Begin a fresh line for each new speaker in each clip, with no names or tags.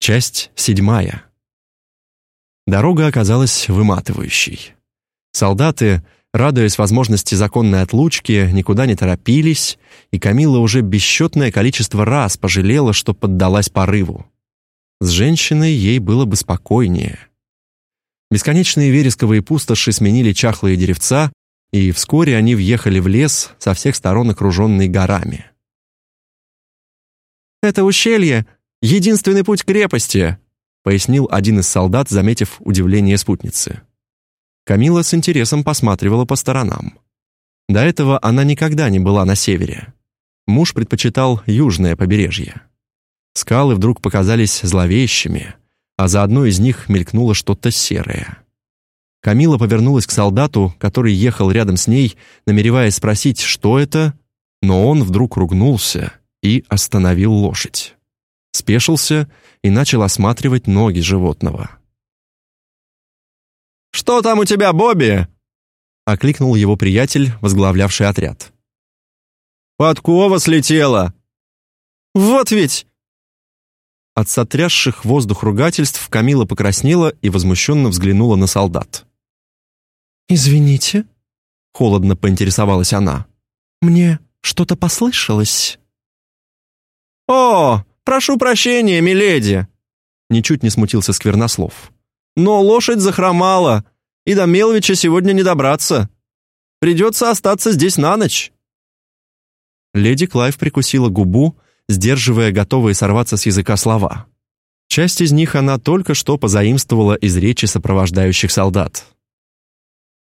Часть седьмая. Дорога оказалась выматывающей. Солдаты, радуясь возможности законной отлучки, никуда не торопились, и Камила уже бесчетное количество раз пожалела, что поддалась порыву. С женщиной ей было бы спокойнее. Бесконечные вересковые пустоши сменили чахлые деревца, и вскоре они въехали в лес, со всех сторон окруженный горами. «Это ущелье — единственный путь к крепости», пояснил один из солдат, заметив удивление спутницы. Камила с интересом посматривала по сторонам. До этого она никогда не была на севере. Муж предпочитал южное побережье. Скалы вдруг показались зловещими, а за одной из них мелькнуло что-то серое. Камила повернулась к солдату, который ехал рядом с ней, намереваясь спросить, что это, но он вдруг ругнулся и остановил лошадь. Спешился и начал осматривать ноги животного.
«Что там у тебя, Бобби?» — окликнул его приятель, возглавлявший отряд. «Подкова слетела!» «Вот ведь!»
От сотрясших воздух ругательств Камила покраснела и возмущенно взглянула на солдат.
«Извините?»
— холодно поинтересовалась она.
«Мне что-то послышалось?»
«О, прошу прощения, миледи!»
Ничуть не смутился Сквернослов.
«Но лошадь захромала, и до Мелвича сегодня не добраться. Придется остаться здесь на ночь».
Леди Клайв прикусила губу, сдерживая готовые сорваться с языка слова. Часть из них она только что позаимствовала из речи сопровождающих солдат.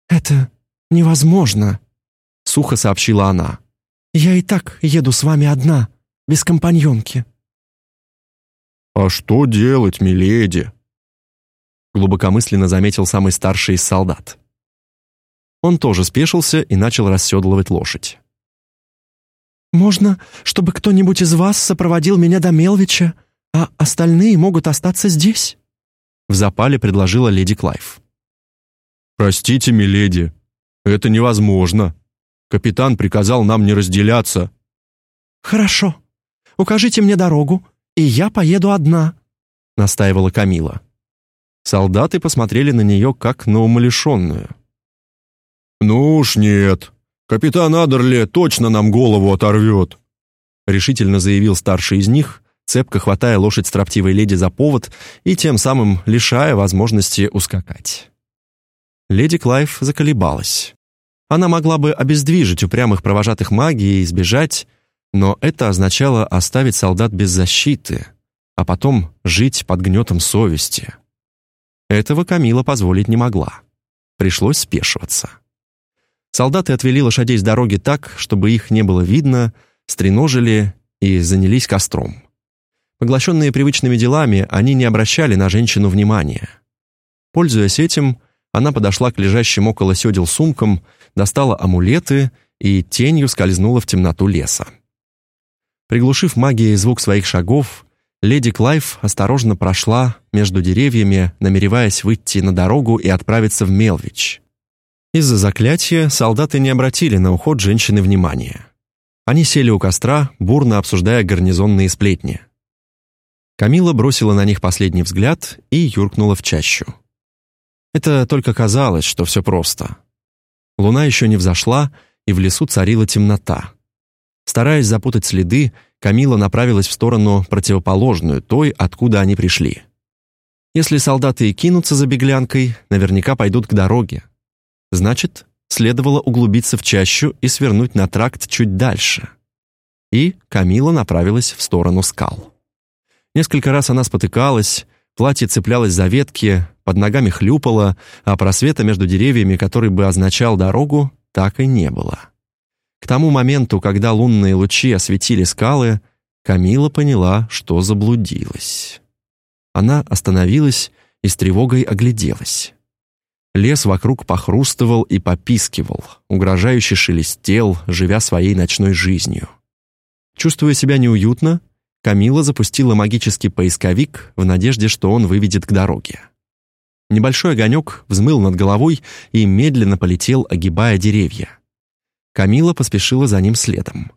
«Это невозможно», — сухо сообщила она. «Я и так еду с вами одна без компаньонки».
«А что делать, миледи?»
Глубокомысленно заметил самый старший из солдат. Он тоже спешился и начал расседлывать лошадь.
«Можно, чтобы кто-нибудь из вас сопроводил меня до Мелвича, а остальные могут остаться здесь?»
В запале предложила леди Клайв.
«Простите, миледи, это невозможно. Капитан приказал нам не разделяться».
«Хорошо», Укажите мне дорогу, и я поеду одна», —
настаивала Камила. Солдаты посмотрели на нее как на умалишенную.
«Ну уж нет. Капитан Адерли точно нам голову оторвет», — решительно заявил старший из них, цепко хватая лошадь строптивой леди за повод и тем самым лишая возможности ускакать. Леди Клайв заколебалась. Она могла бы обездвижить упрямых провожатых магией и сбежать, но это означало оставить солдат без защиты, а потом жить под гнетом совести. Этого Камила позволить не могла. Пришлось спешиваться. Солдаты отвели лошадей с дороги так, чтобы их не было видно, стреножили и занялись костром. Поглощенные привычными делами, они не обращали на женщину внимания. Пользуясь этим, она подошла к лежащим около седел сумкам, достала амулеты и тенью скользнула в темноту леса. Приглушив магией звук своих шагов, леди Клайв осторожно прошла между деревьями, намереваясь выйти на дорогу и отправиться в Мелвич. Из-за заклятия солдаты не обратили на уход женщины внимания. Они сели у костра, бурно обсуждая гарнизонные сплетни. Камила бросила на них последний взгляд и юркнула в чащу. Это только казалось, что все просто. Луна еще не взошла, и в лесу царила темнота. Стараясь запутать следы, Камила направилась в сторону противоположную той, откуда они пришли. Если солдаты и кинутся за беглянкой, наверняка пойдут к дороге. Значит, следовало углубиться в чащу и свернуть на тракт чуть дальше. И Камила направилась в сторону скал. Несколько раз она спотыкалась, платье цеплялось за ветки, под ногами хлюпало, а просвета между деревьями, который бы означал дорогу, так и не было. К тому моменту, когда лунные лучи осветили скалы, Камила поняла, что заблудилась. Она остановилась и с тревогой огляделась. Лес вокруг похрустывал и попискивал, угрожающе шелестел, живя своей ночной жизнью. Чувствуя себя неуютно, Камила запустила магический поисковик в надежде, что он выведет к дороге. Небольшой огонек взмыл над головой и медленно полетел, огибая деревья. Камила поспешила за ним следом.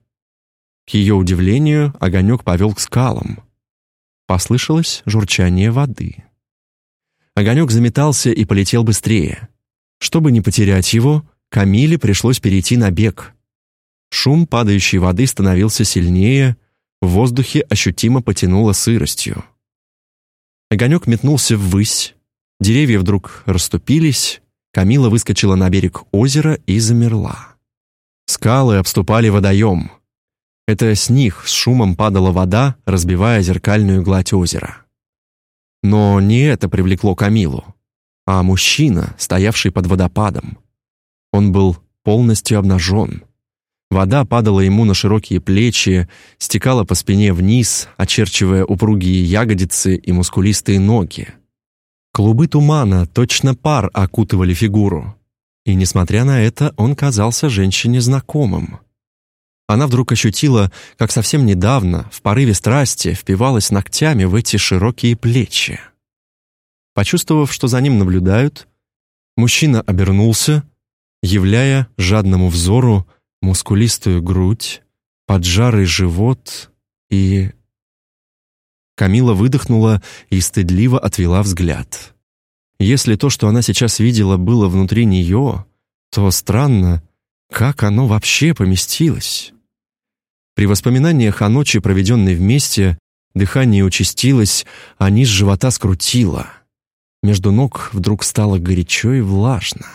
К ее удивлению, огонек повел к скалам. По
послышалось журчание воды. Огонек заметался и полетел быстрее. Чтобы не потерять его, Камиле пришлось перейти на бег. Шум падающей воды становился сильнее, в воздухе ощутимо потянуло сыростью. Огонек метнулся ввысь, деревья вдруг расступились, Камила выскочила на берег озера и замерла. Скалы обступали водоем. Это с них с шумом падала вода, разбивая зеркальную гладь озера. Но не это привлекло Камилу, а мужчина, стоявший под водопадом. Он был полностью обнажен. Вода падала ему на широкие плечи, стекала по спине вниз, очерчивая упругие ягодицы и мускулистые ноги. Клубы тумана, точно пар, окутывали фигуру. И, несмотря на это, он казался женщине знакомым. Она вдруг ощутила, как совсем недавно, в порыве страсти, впивалась ногтями в эти широкие плечи. Почувствовав, что за ним наблюдают, мужчина обернулся, являя жадному взору мускулистую грудь, поджарый живот и... Камила выдохнула и стыдливо отвела взгляд. Если то, что она сейчас видела, было внутри нее, то странно, как оно вообще поместилось. При воспоминаниях о ночи, проведенной вместе, дыхание участилось, а низ живота скрутило. Между ног вдруг стало горячо и влажно.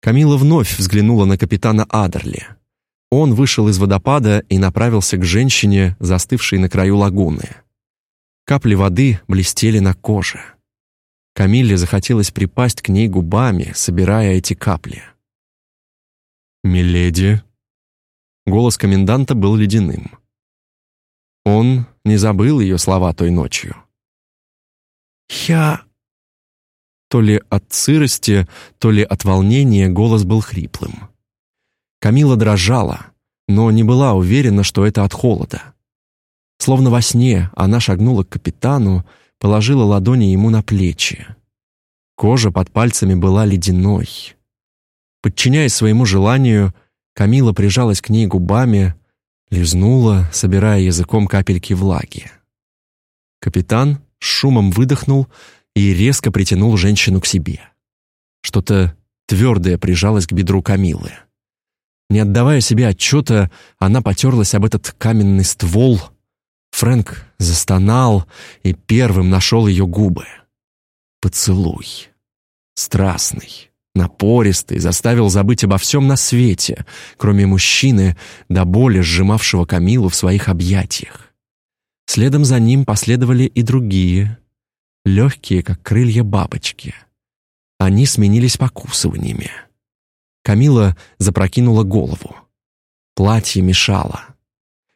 Камила вновь взглянула на капитана Адерли. Он вышел из водопада и направился к женщине, застывшей на краю лагуны. Капли воды блестели на коже. Камилле захотелось припасть к ней губами, собирая эти капли. «Миледи». Голос коменданта был ледяным. Он не забыл ее слова той ночью.
«Я
то ли от сырости, то ли от волнения голос был хриплым. Камила дрожала, но не была уверена, что это от холода. Словно во сне она шагнула к капитану, положила ладони ему на плечи. Кожа под пальцами была ледяной. Подчиняясь своему желанию, Камила прижалась к ней губами, лизнула, собирая языком капельки влаги. Капитан с шумом выдохнул и резко притянул женщину к себе. Что-то твердое прижалось к бедру Камилы. Не отдавая себе отчета, она потерлась об этот каменный ствол. Фрэнк застонал и первым нашел ее губы. Поцелуй. Страстный, напористый, заставил забыть обо всем на свете, кроме мужчины, до боли сжимавшего Камилу в своих объятиях. Следом за ним последовали и другие, легкие, как крылья бабочки. Они сменились покусываниями. Камила запрокинула голову. Платье мешало.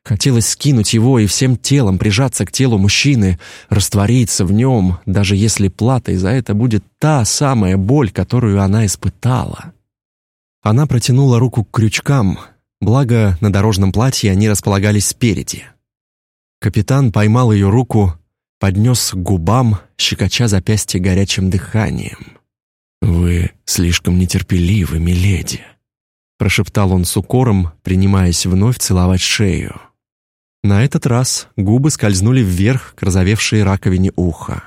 Хотелось скинуть его и всем телом прижаться к телу мужчины, раствориться в нем, даже если платой за это будет та самая боль, которую она испытала. Она протянула руку к крючкам, благо на дорожном платье они располагались спереди. Капитан поймал ее руку, поднес к губам, щекоча запястье горячим дыханием. «Вы слишком нетерпеливы, миледи», — прошептал он с укором, принимаясь вновь целовать шею. На этот раз губы скользнули вверх к разовевшей раковине уха.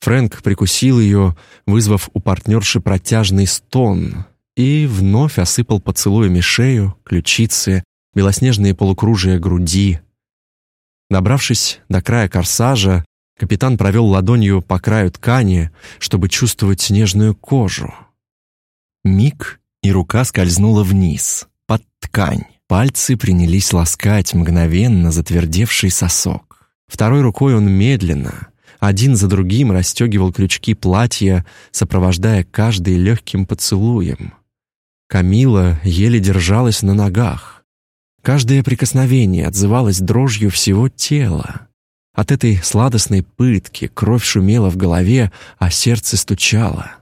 Фрэнк прикусил ее, вызвав у партнерши протяжный стон, и вновь осыпал поцелуями шею, ключицы, белоснежные полукружия груди, Добравшись до края корсажа, капитан провел ладонью по краю ткани, чтобы чувствовать нежную кожу. Миг, и рука скользнула вниз, под ткань. Пальцы принялись ласкать мгновенно затвердевший сосок. Второй рукой он медленно, один за другим расстегивал крючки платья, сопровождая каждый легким поцелуем. Камила еле держалась на ногах. Каждое прикосновение отзывалось дрожью всего тела. От этой сладостной пытки кровь шумела в голове, а сердце стучало.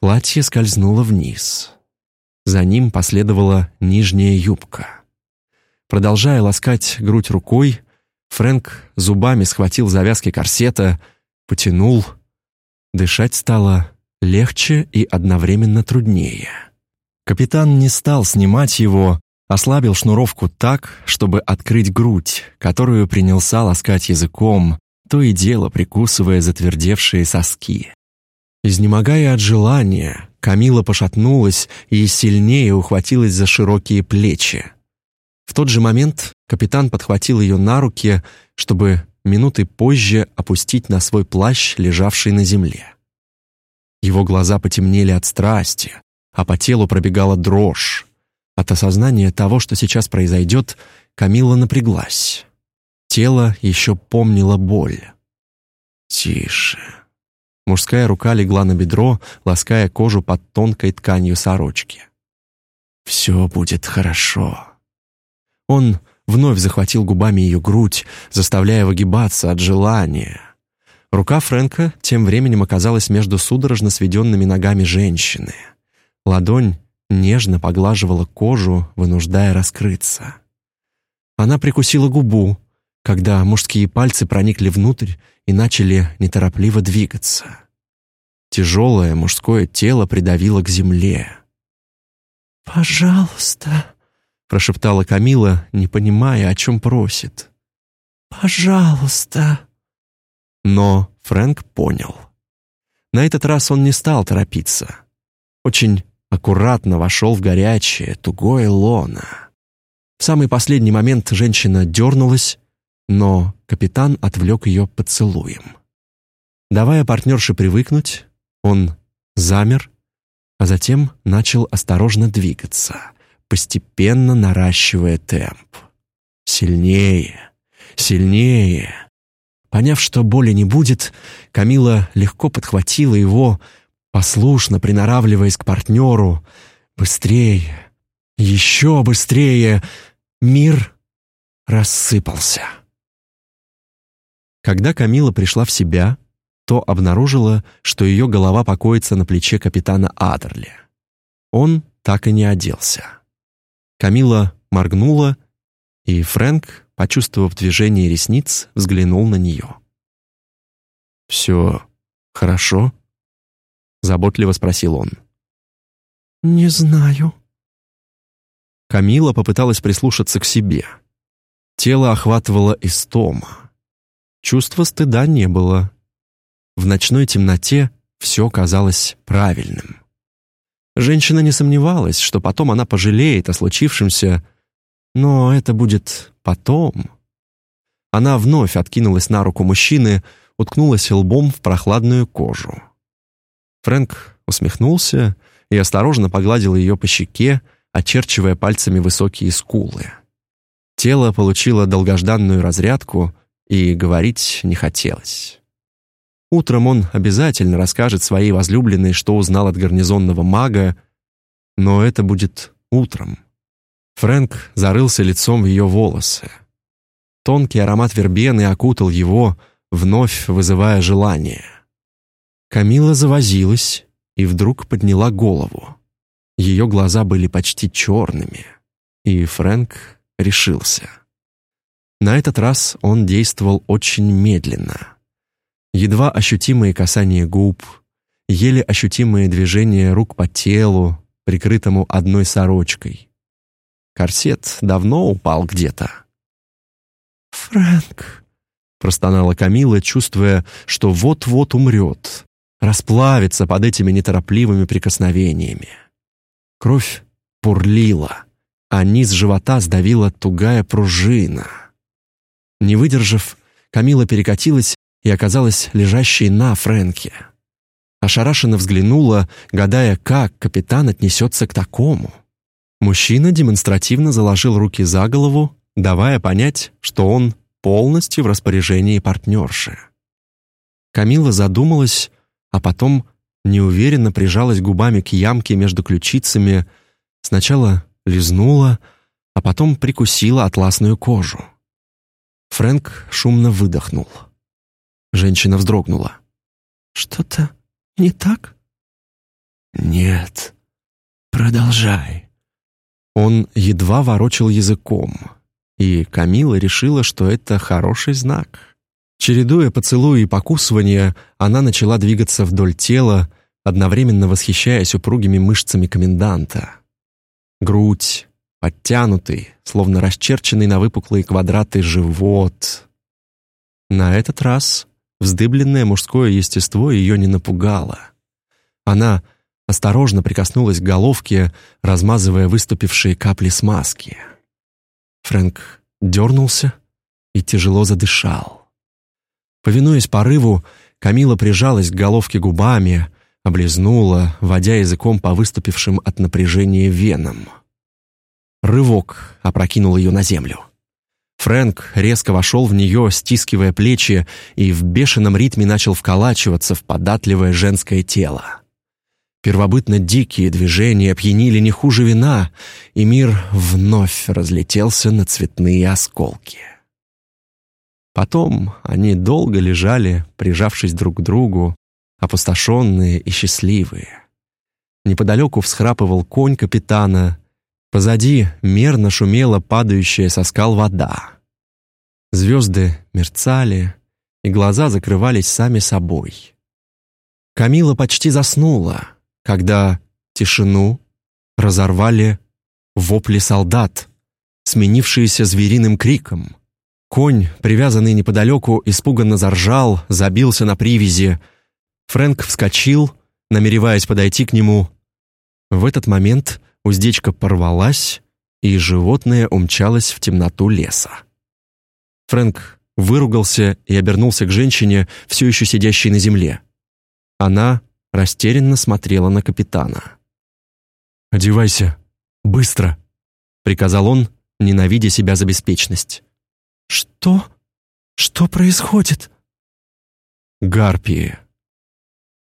Платье скользнуло вниз. За ним последовала нижняя юбка. Продолжая ласкать грудь рукой, Фрэнк зубами схватил завязки корсета, потянул. Дышать стало легче и одновременно труднее. Капитан не стал снимать его, Ослабил шнуровку так, чтобы открыть грудь, которую принялся ласкать языком, то и дело прикусывая затвердевшие соски. Изнемогая от желания, Камила пошатнулась и сильнее ухватилась за широкие плечи. В тот же момент капитан подхватил ее на руки, чтобы минуты позже опустить на свой плащ, лежавший на земле. Его глаза потемнели от страсти, а по телу пробегала дрожь. От осознания того, что сейчас произойдет, Камила напряглась. Тело еще помнило боль. «Тише». Мужская рука легла на бедро, лаская кожу под тонкой тканью сорочки. «Все будет хорошо». Он вновь захватил губами ее грудь, заставляя выгибаться от желания. Рука Фрэнка тем временем оказалась между судорожно сведенными ногами женщины. Ладонь нежно поглаживала кожу, вынуждая раскрыться. Она прикусила губу, когда мужские пальцы проникли внутрь и начали неторопливо двигаться. Тяжелое мужское тело придавило к земле.
«Пожалуйста», — прошептала
Камила, не понимая, о чем просит.
«Пожалуйста».
Но Фрэнк понял. На этот раз он не стал торопиться. Очень аккуратно вошел в горячее, тугое лоно. В самый последний момент женщина дернулась, но капитан отвлек ее поцелуем. Давая партнерше привыкнуть, он замер, а затем начал осторожно двигаться, постепенно наращивая темп. Сильнее, сильнее. Поняв, что боли не будет, Камила легко подхватила его, послушно приноравливаясь к партнеру. Быстрее, еще быстрее. Мир рассыпался. Когда Камила пришла в себя, то обнаружила, что ее голова покоится на плече капитана Адерли. Он так и не оделся. Камила моргнула, и Фрэнк, почувствовав движение ресниц, взглянул на нее. «Все хорошо?» — заботливо спросил он.
«Не знаю».
Камила попыталась прислушаться к себе. Тело охватывало истома. Чувства стыда не было. В ночной темноте все казалось правильным. Женщина не сомневалась, что потом она пожалеет о случившемся, но это будет потом. Она вновь откинулась на руку мужчины, уткнулась лбом в прохладную кожу. Фрэнк усмехнулся и осторожно погладил ее по щеке, очерчивая пальцами высокие скулы. Тело получило долгожданную разрядку, и говорить не хотелось. Утром он обязательно расскажет своей возлюбленной, что узнал от гарнизонного мага, но это будет утром. Фрэнк зарылся лицом в ее волосы. Тонкий аромат вербены окутал его, вновь вызывая желание. Камила завозилась и вдруг подняла голову. Ее глаза были почти черными, и Фрэнк решился. На этот раз он действовал очень медленно. Едва ощутимые касания губ, еле ощутимые движения рук по телу, прикрытому одной сорочкой. Корсет давно упал где-то.
«Фрэнк», —
простонала Камила, чувствуя, что вот-вот умрет, расплавится под этими неторопливыми прикосновениями. Кровь пурлила, а низ живота сдавила тугая пружина — не выдержав, Камила перекатилась и оказалась лежащей на Фрэнке. Ошарашенно взглянула, гадая, как капитан отнесется к такому. Мужчина демонстративно заложил руки за голову, давая понять, что он полностью в распоряжении партнерши. Камила задумалась, а потом неуверенно прижалась губами к ямке между ключицами, сначала лизнула, а потом прикусила атласную кожу. Фрэнк шумно выдохнул. Женщина вздрогнула.
«Что-то не так?»
«Нет. Продолжай». Он едва ворочал языком, и Камила решила, что это хороший знак. Чередуя поцелуи и покусывания, она начала двигаться вдоль тела, одновременно восхищаясь упругими мышцами коменданта. Грудь, подтянутый, словно расчерченный на выпуклые квадраты живот. На этот раз вздыбленное мужское естество ее не напугало. Она осторожно прикоснулась к головке, размазывая выступившие капли смазки. Фрэнк дернулся и тяжело задышал. Повинуясь порыву, Камила прижалась к головке губами, облизнула, водя языком по выступившим от напряжения венам. Рывок опрокинул ее на землю. Фрэнк резко вошел в нее, стискивая плечи, и в бешеном ритме начал вколачиваться в податливое женское тело. Первобытно дикие движения опьянили не хуже вина, и мир вновь разлетелся на цветные осколки. Потом они долго лежали, прижавшись друг к другу, опустошенные и счастливые. Неподалеку всхрапывал конь капитана, позади мерно шумела падающая со скал вода. Звезды мерцали, и глаза закрывались сами собой. Камила почти заснула, когда тишину разорвали вопли солдат, сменившиеся звериным криком. Конь, привязанный неподалеку, испуганно заржал, забился на привязи. Фрэнк вскочил, намереваясь подойти к нему. В этот момент уздечка порвалась, и животное умчалось в темноту леса. Фрэнк выругался и обернулся к женщине, все еще сидящей на земле. Она растерянно смотрела на капитана. «Одевайся, быстро!» — приказал он, ненавидя себя за беспечность.
«Что? Что происходит?»
«Гарпии»,